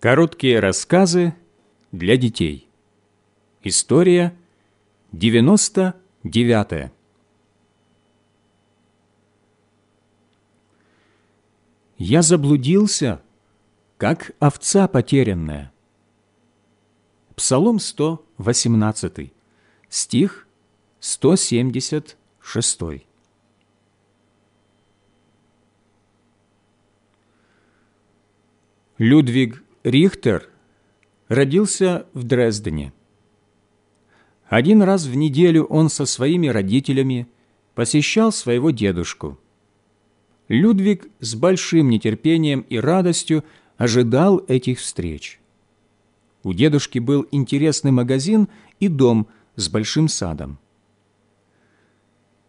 Короткие рассказы для детей. История 99. Я заблудился, как овца потерянная. Псалом 118, стих 176. Людвиг Рихтер родился в Дрездене. Один раз в неделю он со своими родителями посещал своего дедушку. Людвиг с большим нетерпением и радостью ожидал этих встреч. У дедушки был интересный магазин и дом с большим садом.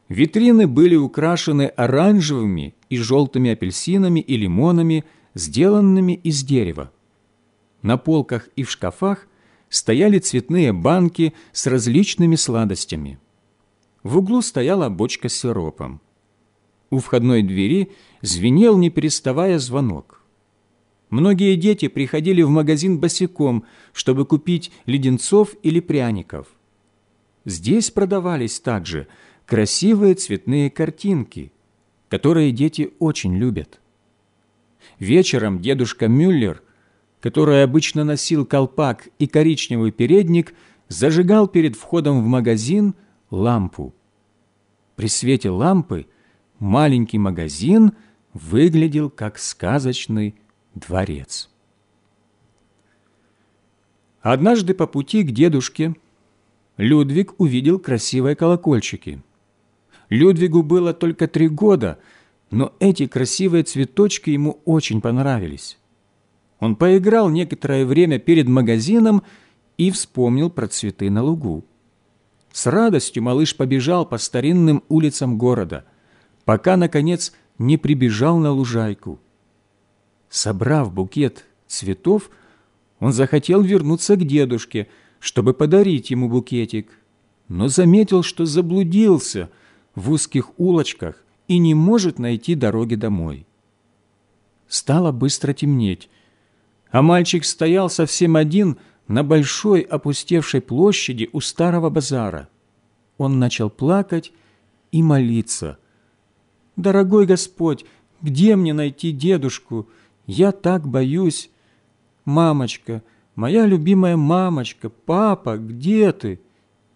Витрины были украшены оранжевыми и желтыми апельсинами и лимонами, сделанными из дерева. На полках и в шкафах стояли цветные банки с различными сладостями. В углу стояла бочка с сиропом. У входной двери звенел, не переставая, звонок. Многие дети приходили в магазин босиком, чтобы купить леденцов или пряников. Здесь продавались также красивые цветные картинки, которые дети очень любят. Вечером дедушка Мюллер – который обычно носил колпак и коричневый передник, зажигал перед входом в магазин лампу. При свете лампы маленький магазин выглядел как сказочный дворец. Однажды по пути к дедушке Людвиг увидел красивые колокольчики. Людвигу было только три года, но эти красивые цветочки ему очень понравились. Он поиграл некоторое время перед магазином и вспомнил про цветы на лугу. С радостью малыш побежал по старинным улицам города, пока, наконец, не прибежал на лужайку. Собрав букет цветов, он захотел вернуться к дедушке, чтобы подарить ему букетик, но заметил, что заблудился в узких улочках и не может найти дороги домой. Стало быстро темнеть, а мальчик стоял совсем один на большой опустевшей площади у старого базара. Он начал плакать и молиться. «Дорогой Господь, где мне найти дедушку? Я так боюсь. Мамочка, моя любимая мамочка, папа, где ты?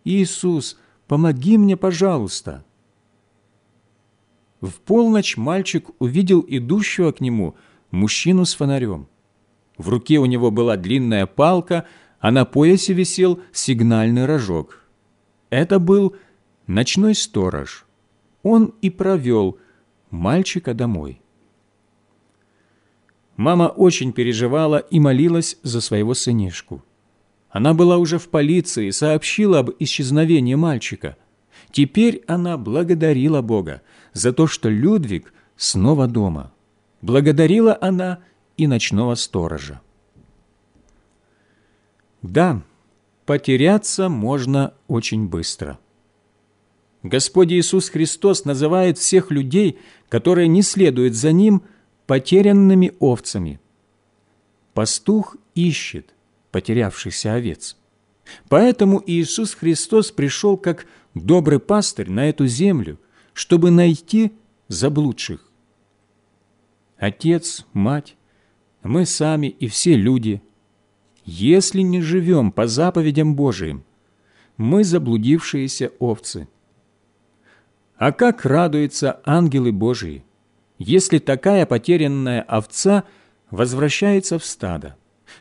Иисус, помоги мне, пожалуйста». В полночь мальчик увидел идущего к нему мужчину с фонарем. В руке у него была длинная палка, а на поясе висел сигнальный рожок. Это был ночной сторож. Он и провел мальчика домой. Мама очень переживала и молилась за своего сынишку. Она была уже в полиции сообщила об исчезновении мальчика. Теперь она благодарила Бога за то, что Людвиг снова дома. Благодарила она и ночного сторожа. Да, потеряться можно очень быстро. Господь Иисус Христос называет всех людей, которые не следуют за Ним, потерянными овцами. Пастух ищет потерявшихся овец. Поэтому Иисус Христос пришел как добрый пастырь на эту землю, чтобы найти заблудших. Отец, мать, мы сами и все люди, если не живем по заповедям Божиим, мы заблудившиеся овцы. А как радуются ангелы Божии, если такая потерянная овца возвращается в стадо,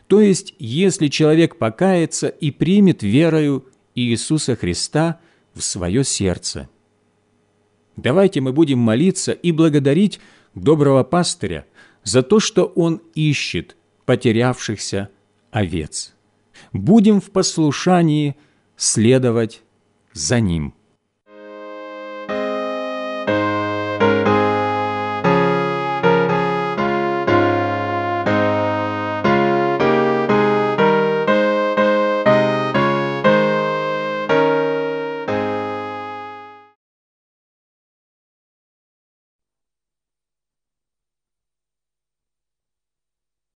то есть если человек покается и примет верою Иисуса Христа в свое сердце. Давайте мы будем молиться и благодарить доброго пастыря за то, что он ищет потерявшихся овец. Будем в послушании следовать за ним.